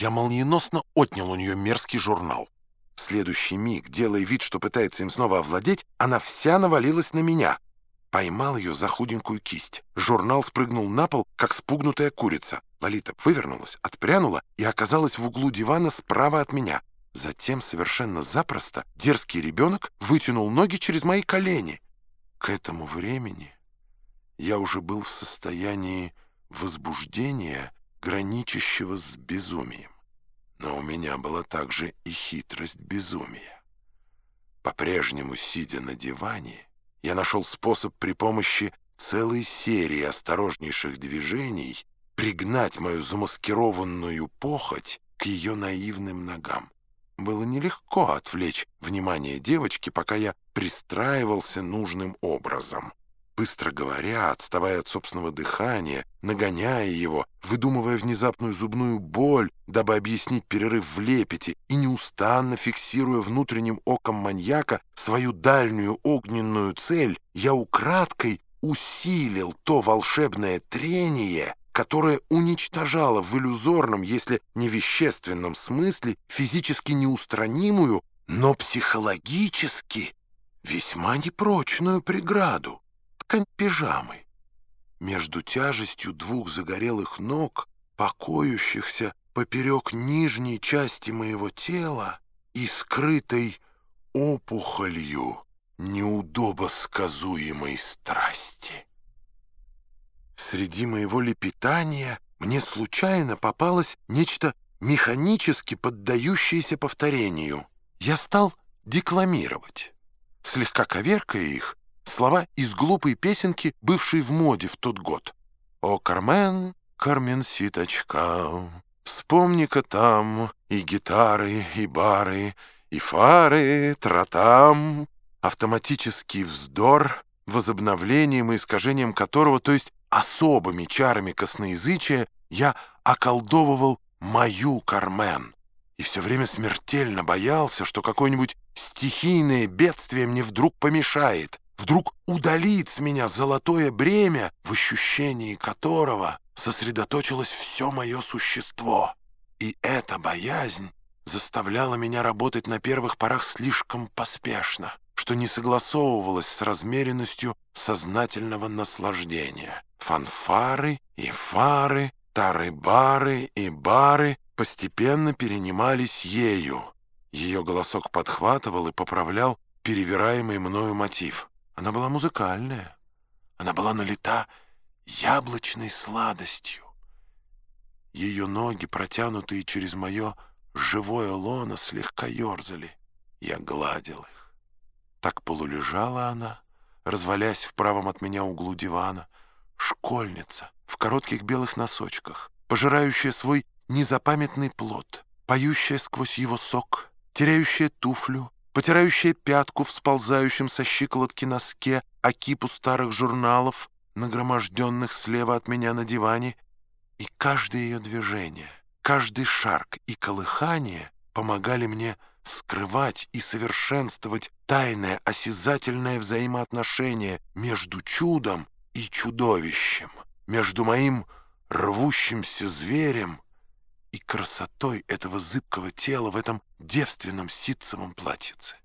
я молниеносно отнял у нее мерзкий журнал. В следующий миг, делая вид, что пытается им снова овладеть, она вся навалилась на меня. Поймал ее за худенькую кисть. Журнал спрыгнул на пол, как спугнутая курица. Лолита вывернулась, отпрянула и оказалась в углу дивана справа от меня. Затем совершенно запросто дерзкий ребенок вытянул ноги через мои колени. К этому времени я уже был в состоянии возбуждения, граничащего с безумием. Но у меня была также и хитрость безумия. По-прежнему, сидя на диване, я нашел способ при помощи целой серии осторожнейших движений пригнать мою замаскированную похоть к ее наивным ногам. Было нелегко отвлечь внимание девочки, пока я пристраивался нужным образом быстро говоря, отставая от собственного дыхания, нагоняя его, выдумывая внезапную зубную боль, дабы объяснить перерыв в лепете, и неустанно фиксируя внутренним оком маньяка свою дальнюю огненную цель, я украдкой усилил то волшебное трение, которое уничтожало в иллюзорном, если не вещественном смысле, физически неустранимую, но психологически весьма непрочную преграду ткань пижамы. Между тяжестью двух загорелых ног, покоющихся поперек нижней части моего тела и скрытой опухолью неудобосказуемой страсти. Среди моего лепетания мне случайно попалось нечто механически поддающееся повторению. Я стал декламировать. Слегка коверкая их, слова из глупой песенки, бывшей в моде в тот год. «О, Кармен, Карменситочка, вспомни-ка там и гитары, и бары, и фары, тратам». Автоматический вздор, возобновлением и искажением которого, то есть особыми чарами косноязычия, я околдовывал мою Кармен и все время смертельно боялся, что какое-нибудь стихийное бедствие мне вдруг помешает, вдруг удалит с меня золотое бремя, в ощущении которого сосредоточилось все мое существо. И эта боязнь заставляла меня работать на первых порах слишком поспешно, что не согласовывалось с размеренностью сознательного наслаждения. Фанфары и фары, тары-бары и бары постепенно перенимались ею. Ее голосок подхватывал и поправлял перевираемый мною мотив. Она была музыкальная. Она была налита яблочной сладостью. Ее ноги, протянутые через мое живое лоно, слегка ерзали. Я гладил их. Так полулежала она, развалясь в правом от меня углу дивана, школьница в коротких белых носочках, пожирающая свой незапамятный плод, поющая сквозь его сок, теряющая туфлю, потирающая пятку в сползающем со щиколотки носке окипу старых журналов, нагроможденных слева от меня на диване, и каждое ее движение, каждый шарк и колыхание помогали мне скрывать и совершенствовать тайное осязательное взаимоотношение между чудом и чудовищем, между моим рвущимся зверем и красотой этого зыбкого тела в этом девственном ситцевом платьице.